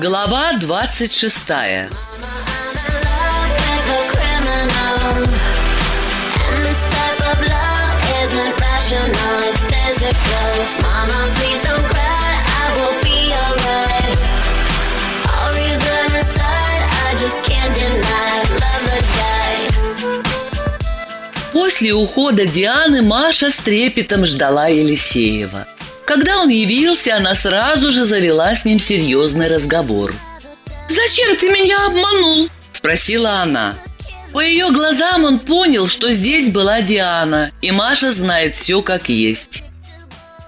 Глава 26 I'm in love with a criminal. And this type of love isn't rational, it's physical. Mama, please don't cry, После ухода Дианы Маша с трепетом ждала Елисеева. Когда он явился, она сразу же завела с ним серьезный разговор. «Зачем ты меня обманул?» – спросила она. По ее глазам он понял, что здесь была Диана, и Маша знает все как есть.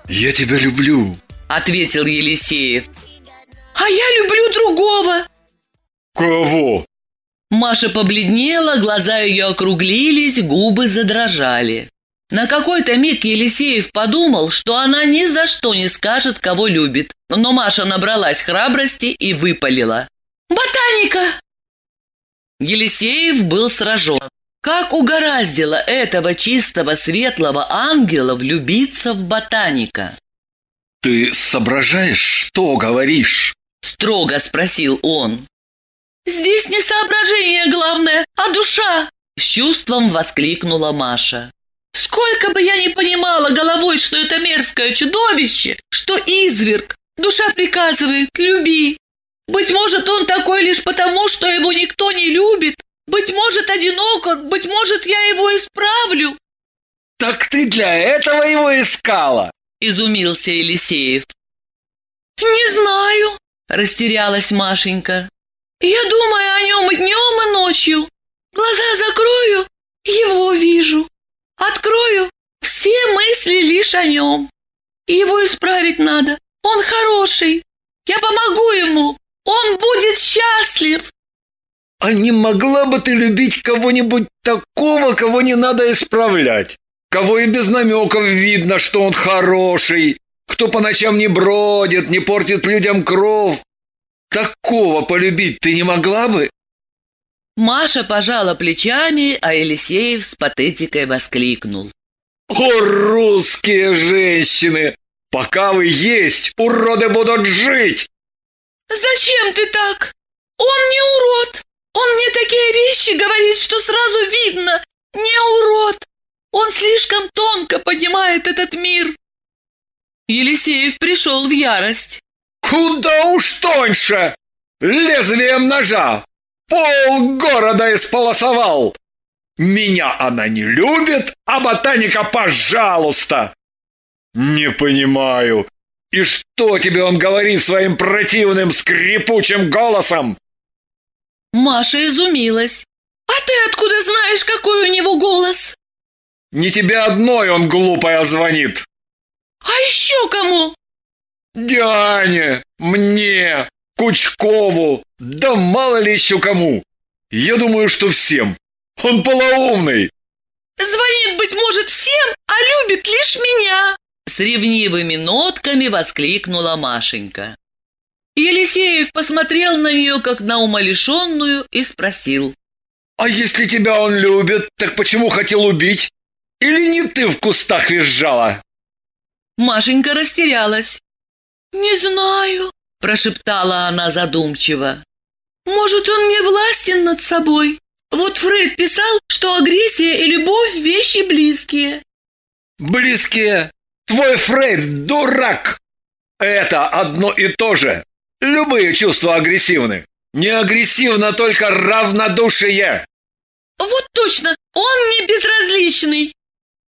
Я тебя люблю. Ответил Елисеев. «А я люблю другого!» Кого? Маша побледнела, глаза ее округлились, губы задрожали. На какой-то миг Елисеев подумал, что она ни за что не скажет, кого любит. Но Маша набралась храбрости и выпалила. «Ботаника!» Елисеев был сражен. Как угораздило этого чистого светлого ангела влюбиться в ботаника? Ты соображаешь, что говоришь? Строго спросил он. «Здесь не соображение главное, а душа!» С чувством воскликнула Маша. «Сколько бы я ни понимала головой, что это мерзкое чудовище, что изверг, душа приказывает «люби». Быть может, он такой лишь потому, что его никто не любит. Быть может, одинок он, быть может, я его исправлю. Так ты для этого его искала? Изумился Елисеев. Не знаю, растерялась Машенька. Я думаю о нем и днем, и ночью. Глаза закрою, его вижу. Открою, все мысли лишь о нем. Его исправить надо, он хороший. Я помогу ему, он будет счастлив. А не могла бы ты любить кого-нибудь такого, кого не надо исправлять? Кого и без намеков видно, что он хороший, кто по ночам не бродит, не портит людям кров. Такого полюбить ты не могла бы? Маша пожала плечами, а Елисеев с патетикой воскликнул. О, русские женщины! Пока вы есть, уроды будут жить! Зачем ты так? Он не урод. Он мне такие вещи говорит, что сразу видно. Не урод. Он слишком тонко понимает этот мир. Елисеев пришел в ярость. Куда уж тоньше! Лезвием ножа! Пол города исполосовал! Меня она не любит, а ботаника, пожалуйста! Не понимаю. И что тебе он говорит своим противным скрипучим голосом? Маша изумилась. А ты откуда знаешь, какой у него голос? Не тебе одной он глупая звонит. А еще кому? Диане, мне, Кучкову, да мало ли еще кому. Я думаю, что всем. Он полоумный. Звонит, быть может, всем, а любит лишь меня. С ревнивыми нотками воскликнула Машенька. Елисеев посмотрел на нее, как на умалишенную, и спросил. А если тебя он любит, так почему хотел убить? Или не ты в кустах визжала? Машенька растерялась. «Не знаю», – прошептала она задумчиво. «Может, он не властен над собой? Вот Фрейд писал, что агрессия и любовь – вещи близкие». Близкие. Твой Фрейд дурак. Это одно и то же. Любые чувства агрессивны. Не агрессивно только равнодушие. «Вот точно, он мне безразличный».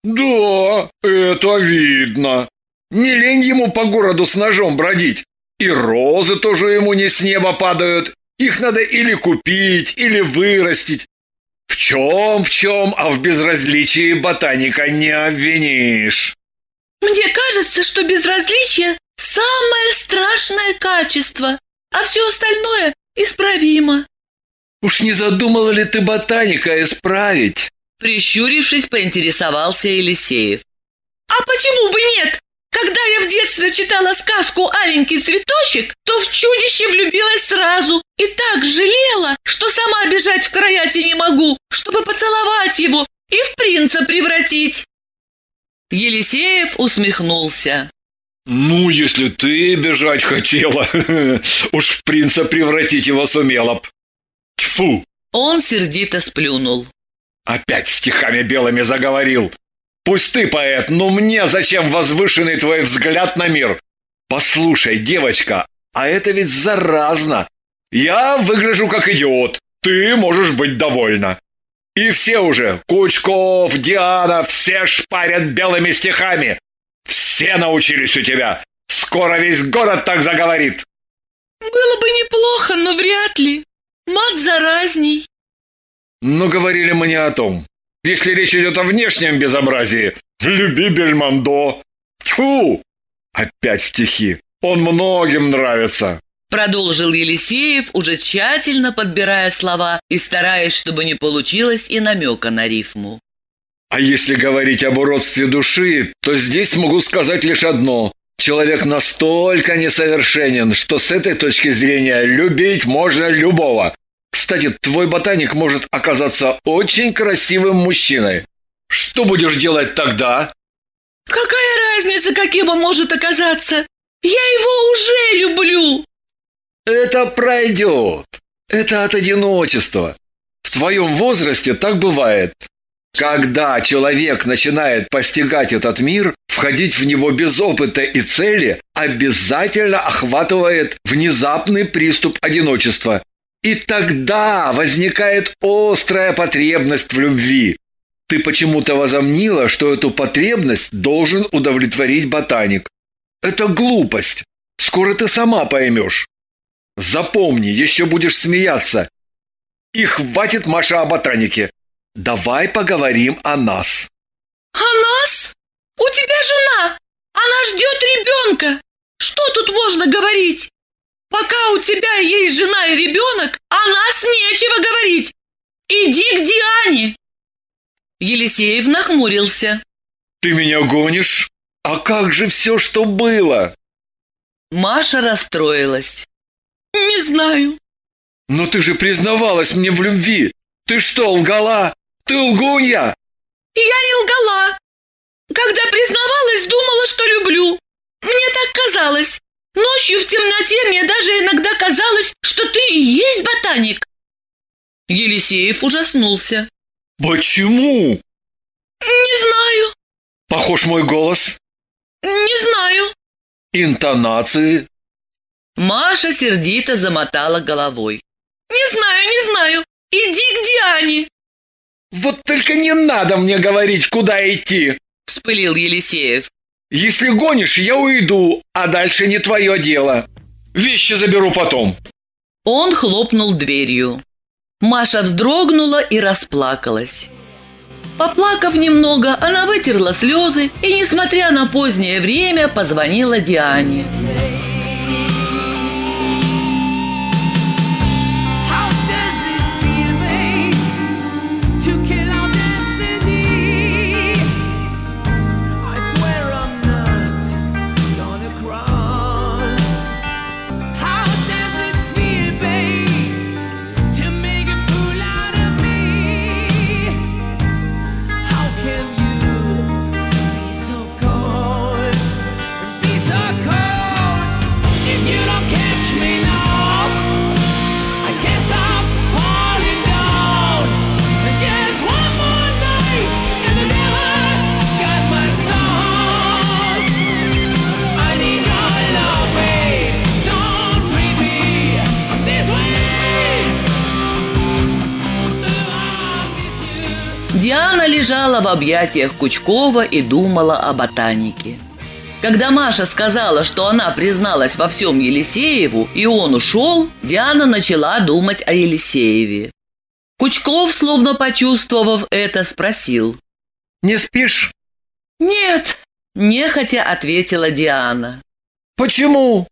Да, это видно. Не лень ему по городу с ножом бродить. И розы тоже ему не с неба падают. Их надо или купить, или вырастить. В чем, в чем, а в безразличии ботаника не обвинишь. Мне кажется, что безразличие – самое страшное качество, а все остальное исправимо. Уж не задумала ли ты ботаника исправить? Прищурившись, поинтересовался Елисеев. А почему бы нет? Когда я в детстве читала сказку «Аленький цветочек», то в чудище влюбилась сразу и так жалела, что сама бежать в краяти не могу, чтобы поцеловать его и в принца превратить. Елисеев усмехнулся. Ну, если ты бежать хотела, уж в принца превратить его сумела б. Тьфу! Он сердито сплюнул. Опять стихами белыми заговорил. Пусть ты поэт, но мне зачем возвышенный твой взгляд на мир? Послушай, девочка, а это ведь заразно. Я выгляжу как идиот. Ты можешь быть довольна. И все уже, Кучков, Диана, все шпарят белыми стихами. Все научились у тебя. Скоро весь город так заговорит. Было бы неплохо, но вряд ли. Мат заразней. Но говорили мы не о том. Если речь идет о внешнем безобразии, люби Бельмондо. Тьфу! Опять стихи. Он многим нравится. Продолжил Елисеев, уже тщательно подбирая слова и стараясь, чтобы не получилось и намека на рифму. А если говорить об уродстве души, то здесь могу сказать лишь одно. Человек настолько несовершенен, что с этой точки зрения любить можно любого. Кстати, твой ботаник может оказаться очень красивым мужчиной. Что будешь делать тогда? Какая разница, каким он может оказаться? Я его уже люблю. Это пройдет. Это от одиночества. В твоем возрасте так бывает. Когда человек начинает постигать этот мир, входить в него без опыта и цели, обязательно охватывает внезапный приступ одиночества. И тогда возникает острая потребность в любви. Ты почему-то возомнила, что эту потребность должен удовлетворить ботаник. Это глупость. Скоро ты сама поймешь. Запомни, еще будешь смеяться. И хватит, Маша, о ботанике. Давай поговорим о нас. О нас? У тебя жена. Она ждет ребенка. Что тут можно говорить? Пока у тебя есть жена и ребенок, о нас нечего говорить. Иди к Диане. Елисеев нахмурился. Ты меня гонишь? А как же все, что было? Маша расстроилась. Не знаю. Но ты же признавалась мне в любви. Ты что, лгала? Ты лгунья? Я не лгала. Когда признавалась, думала, что люблю. Мне так казалось. Ночью в темноте мне даже иногда казалось, что ты и есть ботаник. Елисеев ужаснулся. Почему? Не знаю, Похож мой голос? не знаю. Интонации? Маша сердито замотала головой. Не знаю, не знаю. Иди к Диане. Вот только не надо мне говорить, куда идти. Вспылил Елисеев. Если гонишь, я уйду, а дальше не твое дело. Вещи заберу потом. Он хлопнул дверью. Маша вздрогнула и расплакалась. Поплакав немного, она вытерла слезы и, несмотря на позднее время, позвонила Диане. To kill лежала в объятиях Кучкова и думала о ботанике. Когда Маша сказала, что она призналась во всем Елисееву, и он ушел, Диана начала думать о Елисееве. Кучков, словно почувствовав это, спросил. Не спишь? «Нет», – нехотя ответила Диана. Почему?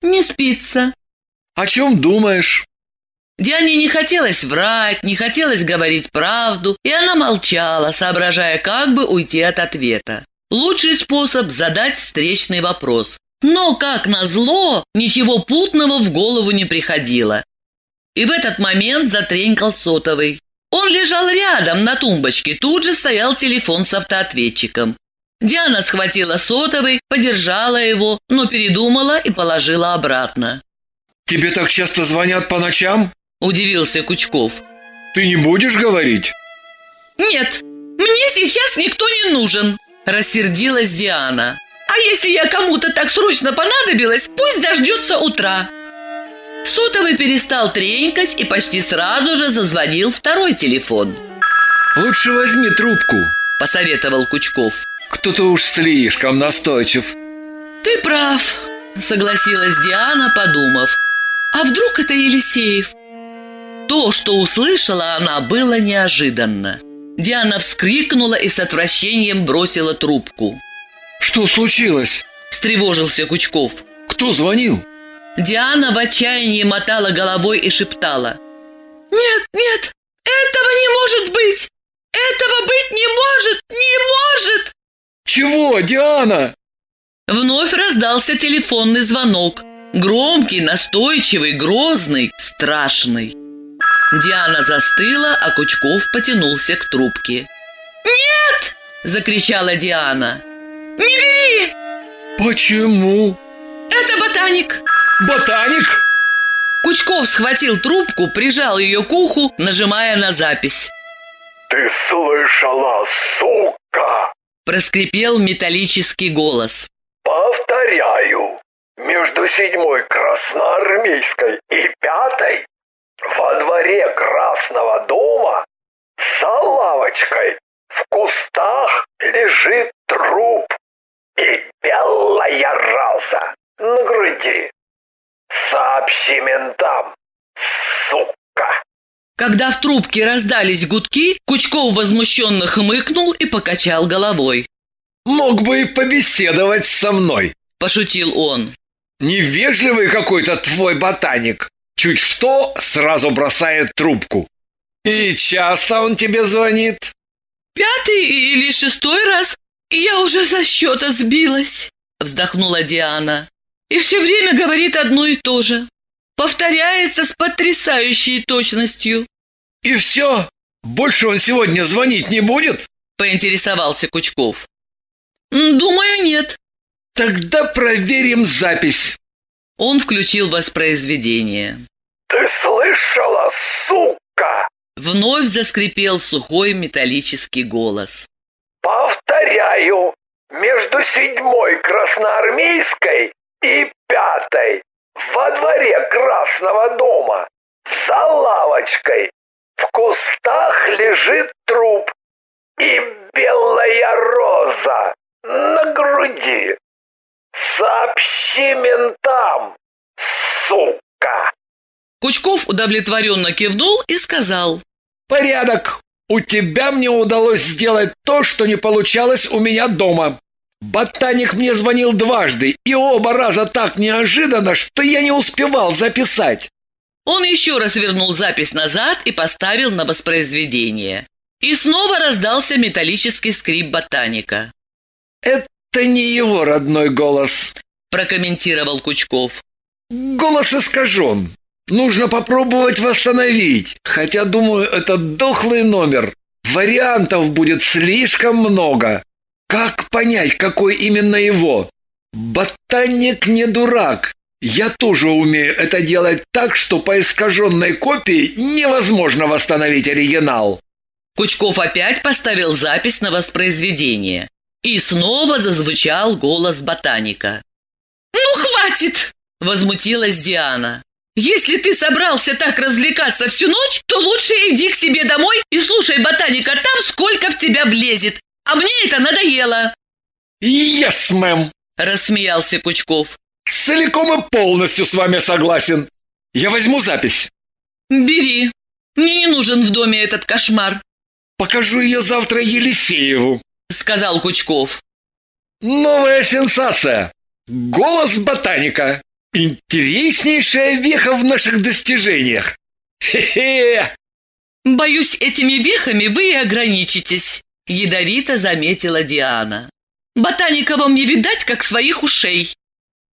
«Не спится». О чем думаешь? Диане не хотелось врать, не хотелось говорить правду, и она молчала, соображая, как бы уйти от ответа. Лучший способ задать встречный вопрос. Но, как назло, ничего путного в голову не приходило. И в этот момент затренькал сотовый. Он лежал рядом на тумбочке, тут же стоял телефон с автоответчиком. Диана схватила сотовый, подержала его, но передумала и положила обратно. Тебе так часто звонят по ночам? Удивился Кучков. Ты не будешь говорить? «Нет, мне сейчас никто не нужен», – рассердилась Диана. «А если я кому-то так срочно понадобилась, пусть дождется утра». Сотовый перестал тренькать и почти сразу же зазвонил второй телефон. Лучше возьми трубку. – посоветовал Кучков. Кто-то уж слишком настойчив. «Ты прав», – согласилась Диана, подумав. «А вдруг это Елисеев?» То, что услышала она, было неожиданно. Диана вскрикнула и с отвращением бросила трубку. Что случилось? Встревожился Кучков. Кто звонил? Диана в отчаянии мотала головой и шептала. «Нет, нет, этого не может быть! Этого быть не может, не может!» Чего, Диана? Вновь раздался телефонный звонок. Громкий, настойчивый, грозный, страшный. Диана застыла, а Кучков потянулся к трубке. «Нет!» – закричала Диана. «Не бери! Почему? Это ботаник!» Ботаник? Кучков схватил трубку, прижал ее к уху, нажимая на запись. Ты слышала, сука? Проскрипел металлический голос. Повторяю, между седьмой красноармейской и пятой во дворе Красного дома за лавочкой в кустах лежит труп и белая роза на груди. Сообщи ментам, сука. Когда в трубке раздались гудки, Кучков возмущенно хмыкнул и покачал головой. Мог бы и побеседовать со мной. Пошутил он. Невежливый какой-то твой ботаник. Чуть что, сразу бросает трубку. И часто он тебе звонит? «Пятый или шестой раз, и я уже со счета сбилась», – вздохнула Диана. «И все время говорит одно и то же. Повторяется с потрясающей точностью», И все? Больше он сегодня звонить не будет? – поинтересовался Кучков. «М, «Думаю, нет». Тогда проверим запись. Он включил воспроизведение. Ты слышала, сука? Вновь заскрипел сухой металлический голос. Повторяю, между седьмой красноармейской и пятой во дворе Красного дома за лавочкой в кустах лежит труп и белая роза на груди. Сообщи ментам, сука. Кучков удовлетворенно кивнул и сказал. Порядок. У тебя мне удалось сделать то, что не получалось у меня дома. Ботаник мне звонил дважды, и оба раза так неожиданно, что я не успевал записать. Он еще раз вернул запись назад и поставил на воспроизведение. И снова раздался металлический скрип ботаника. Это не его родной голос. Прокомментировал Кучков. Голос искажен. Нужно попробовать восстановить, хотя, думаю, это дохлый номер. Вариантов будет слишком много. Как понять, какой именно его? Ботаник не дурак. Я тоже умею это делать так, что по искаженной копии невозможно восстановить оригинал. Кучков опять поставил запись на воспроизведение. И снова зазвучал голос ботаника. «Ну, хватит!» – возмутилась Диана. «Если ты собрался так развлекаться всю ночь, то лучше иди к себе домой и слушай ботаника там, сколько в тебя влезет. А мне это надоело!» Yes, мэм. – рассмеялся Кучков. Целиком и полностью с вами согласен. Я возьму запись. «Бери. Мне не нужен в доме этот кошмар», Покажу ее завтра Елисееву. – сказал Кучков. Новая сенсация. Голос ботаника. Интереснейшая веха в наших достижениях. Хе-хе. «Боюсь, этими вехами вы и ограничитесь», – ядовито заметила Диана. Ботаника вам не видать, как своих ушей.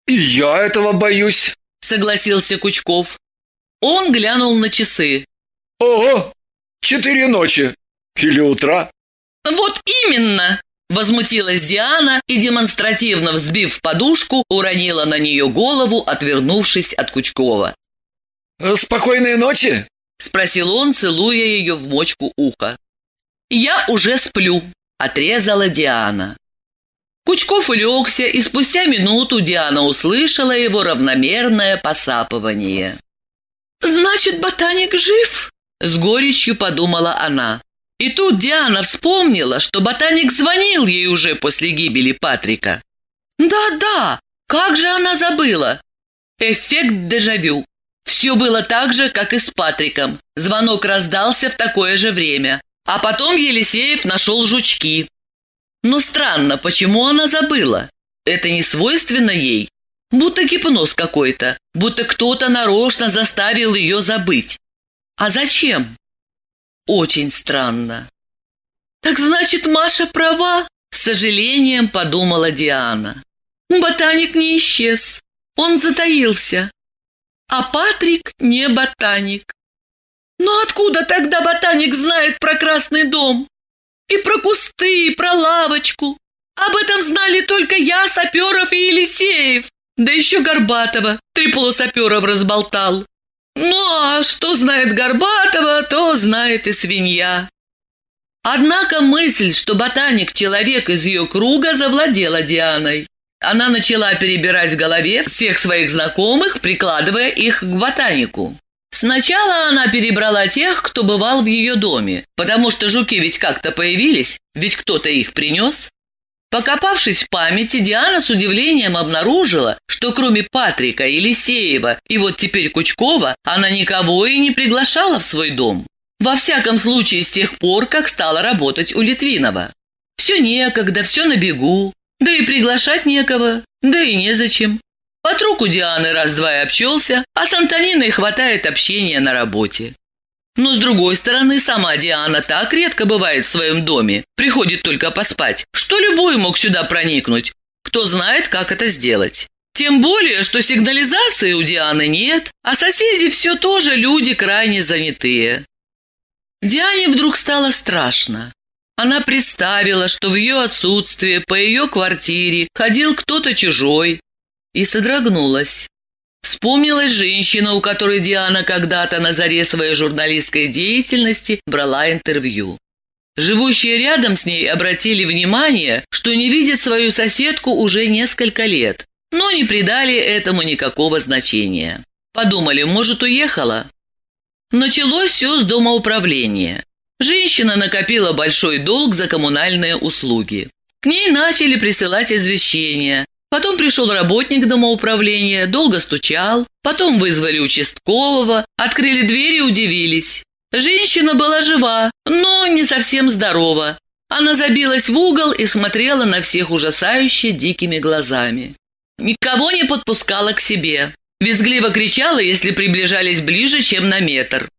И я этого боюсь. Согласился Кучков. Он глянул на часы. Ого, четыре ночи. Или утра. Вот именно! Возмутилась Диана и, демонстративно взбив подушку, уронила на нее голову, отвернувшись от Кучкова. Э, Спокойной ночи. Спросил он, целуя ее в мочку уха. «Я уже сплю», – отрезала Диана. Кучков улегся, и спустя минуту Диана услышала его равномерное посапывание. «Значит, ботаник жив?» – с горечью подумала она. И тут Диана вспомнила, что ботаник звонил ей уже после гибели Патрика. «Да-да, как же она забыла?» Эффект дежавю. Все было так же, как и с Патриком. Звонок раздался в такое же время. А потом Елисеев нашел жучки. Но странно, почему она забыла? Это не свойственно ей. Будто гипноз какой-то, будто кто-то нарочно заставил ее забыть. А зачем? Очень странно. Так значит, Маша права, с сожалением подумала Диана. Ботаник не исчез, он затаился. А Патрик не ботаник. Но откуда тогда ботаник знает про Красный дом? И про кусты, и про лавочку. Об этом знали только я, Саперов и Елисеев. Да еще Горбатова. Три полусаперов разболтал. Ну, а что знает Горбатова, то знает и свинья. Однако мысль, что ботаник – человек из ее круга, завладела Дианой. Она начала перебирать в голове всех своих знакомых, прикладывая их к ботанику. Сначала она перебрала тех, кто бывал в ее доме, потому что жуки ведь как-то появились, ведь кто-то их принес. Покопавшись в памяти, Диана с удивлением обнаружила, что кроме Патрика, Елисеева и вот теперь Кучкова, она никого и не приглашала в свой дом. Во всяком случае, с тех пор, как стала работать у Литвинова. Все некогда, все на бегу, да и приглашать некого, да и незачем. Подруг у Дианы раз-два и обчелся, а с Антониной хватает общения на работе. Но с другой стороны, сама Диана так редко бывает в своем доме, приходит только поспать, что любой мог сюда проникнуть. Кто знает, как это сделать. Тем более, что сигнализации у Дианы нет, а соседи все тоже люди крайне занятые. Диане вдруг стало страшно. Она представила, что в ее отсутствие по ее квартире ходил кто-то чужой, и содрогнулась. Вспомнилась женщина, у которой Диана когда-то на заре своей журналистской деятельности брала интервью. Живущие рядом с ней обратили внимание, что не видят свою соседку уже несколько лет, но не придали этому никакого значения. Подумали, может, уехала? Началось все с дома управления. Женщина накопила большой долг за коммунальные услуги. К ней начали присылать извещения, Потом пришел работник домоуправления, долго стучал, потом вызвали участкового, открыли дверь и удивились. Женщина была жива, но не совсем здорова. Она забилась в угол и смотрела на всех ужасающе дикими глазами. Никого не подпускала к себе. Визгливо кричала, если приближались ближе, чем на метр.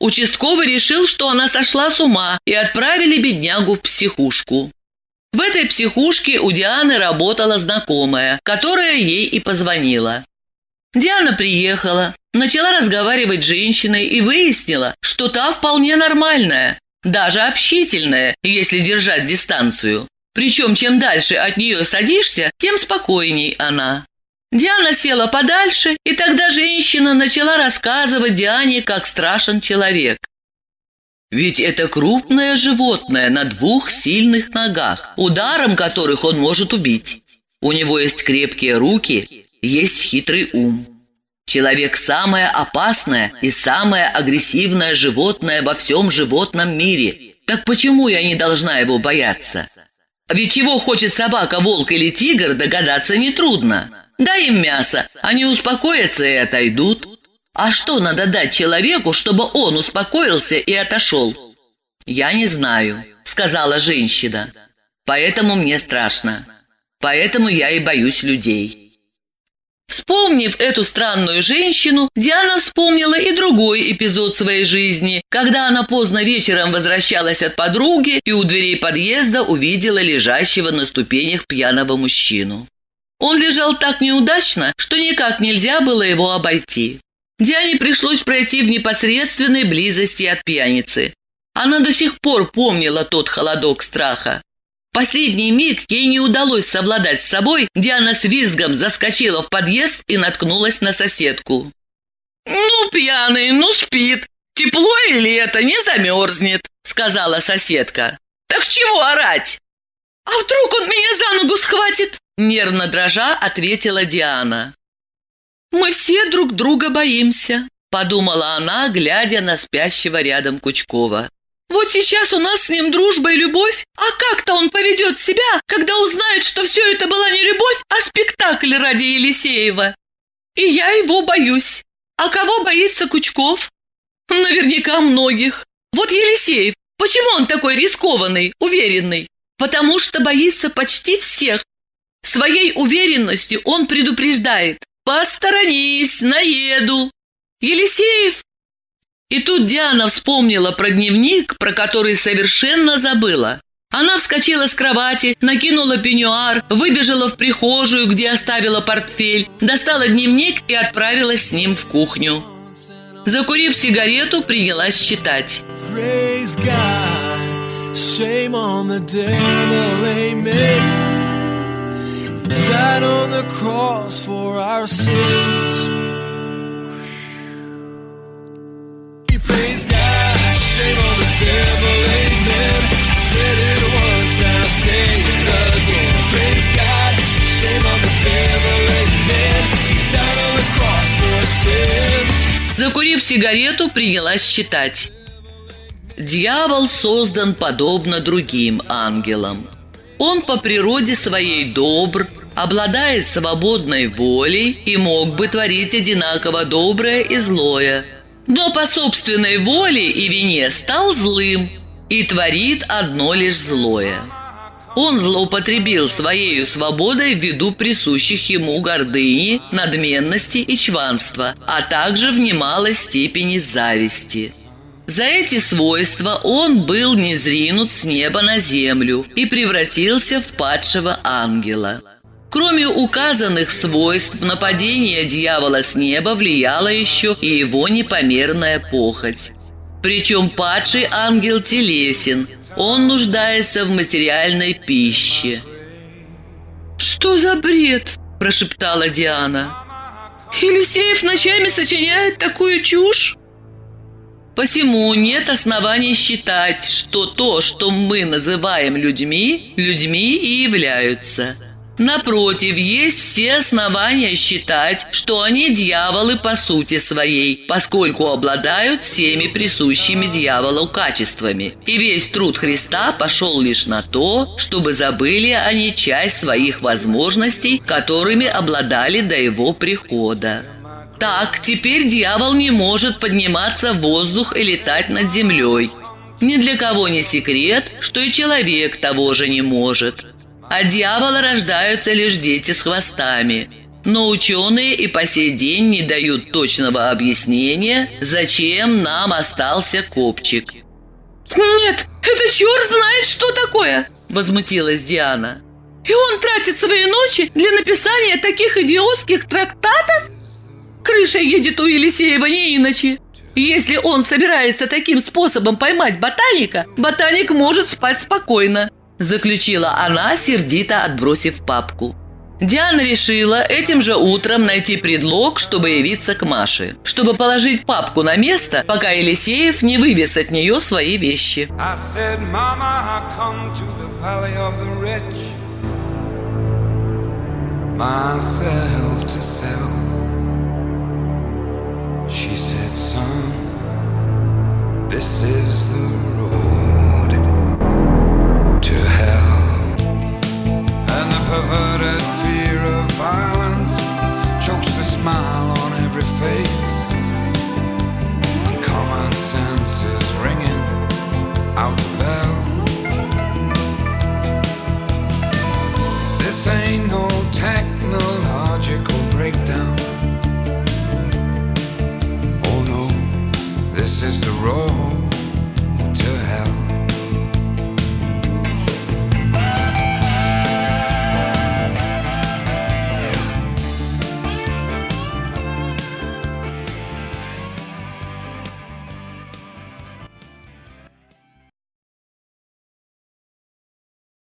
Участковый решил, что она сошла с ума, и отправили беднягу в психушку. В этой психушке у Дианы работала знакомая, которая ей и позвонила. Диана приехала, начала разговаривать с женщиной и выяснила, что та вполне нормальная, даже общительная, если держать дистанцию. Причем чем дальше от нее садишься, тем спокойней она. Диана села подальше, и тогда женщина начала рассказывать Диане, как страшен человек. Ведь это крупное животное на двух сильных ногах, ударом которых он может убить. У него есть крепкие руки, есть хитрый ум. Человек – самое опасное и самое агрессивное животное во всем животном мире. Так почему я не должна его бояться? Ведь чего хочет собака, волк или тигр, догадаться нетрудно. Дай им мясо, они успокоятся и отойдут. А что надо дать человеку, чтобы он успокоился и отошел? Я не знаю, сказала женщина. Поэтому мне страшно. Поэтому я и боюсь людей. Вспомнив эту странную женщину, Диана вспомнила и другой эпизод своей жизни, когда она поздно вечером возвращалась от подруги и у дверей подъезда увидела лежащего на ступенях пьяного мужчину. Он лежал так неудачно, что никак нельзя было его обойти. Диане пришлось пройти в непосредственной близости от пьяницы. Она до сих пор помнила тот холодок страха. Последний миг ей не удалось совладать с собой, Диана с визгом заскочила в подъезд и наткнулась на соседку. «Ну, пьяный, ну спит. Тепло или это, не замерзнет», — сказала соседка. «Так чего орать?» «А вдруг он меня за ногу схватит?» Нервно дрожа ответила Диана. «Мы все друг друга боимся», — подумала она, глядя на спящего рядом Кучкова. Вот сейчас у нас с ним дружба и любовь, а как-то он поведет себя, когда узнает, что все это была не любовь, а спектакль ради Елисеева. И я его боюсь. А кого боится Кучков? Наверняка многих. Вот Елисеев, почему он такой рискованный, уверенный? Потому что боится почти всех. Своей уверенностью он предупреждает. «Посторонись, наеду!» Елисеев и тут Диана вспомнила про дневник, про который совершенно забыла. Она вскочила с кровати, накинула пеньюар, выбежала в прихожую, где оставила портфель, достала дневник и отправилась с ним в кухню. Закурив сигарету, принялась читать. Shame on the devil, amen. He died on the cross for our sins. Praise God, shame on the devil, amen. I said it once, I'll say it again. Praise God, shame on the devil, amen. He died on the cross for our sins. Закурив сигарету, принялась читать. Дьявол создан подобно другим ангелам. Он по природе своей добр, обладает свободной волей и мог бы творить одинаково доброе и злое. Но по собственной воле и вине стал злым и творит одно лишь злое. Он злоупотребил своей свободой ввиду присущих ему гордыни, надменности и чванства, а также в немалой степени зависти. За эти свойства он был низринут с неба на землю и превратился в падшего ангела. Кроме указанных свойств, нападение дьявола с неба влияло еще и его непомерная похоть. Причем падший ангел телесен, он нуждается в материальной пище. «Что за бред?» – прошептала Диана. «Елисеев ночами сочиняет такую чушь?» Посему нет оснований считать, что то, что мы называем людьми, людьми и являются. Напротив, есть все основания считать, что они дьяволы по сути своей, поскольку обладают всеми присущими дьяволу качествами. И весь труд Христа пошел лишь на то, чтобы забыли они часть своих возможностей, которыми обладали до его прихода. Так, теперь дьявол не может подниматься в воздух и летать над землей. Ни для кого не секрет, что и человек того же не может. От дьявола рождаются лишь дети с хвостами. Но ученые и по сей день не дают точного объяснения, зачем нам остался копчик. «Нет, это черт знает, что такое!» – возмутилась Диана. «И он тратит свои ночи для написания таких идиотских трактатов? Крыша едет у Елисеева не иначе. Если он собирается таким способом поймать ботаника, ботаник может спать спокойно. Заключила она, сердито отбросив папку. Диана решила этим же утром найти предлог, чтобы явиться к Маше, чтобы положить папку на место, пока Елисеев не вывез от нее свои вещи. Myself to sell. She said, Son, this is the road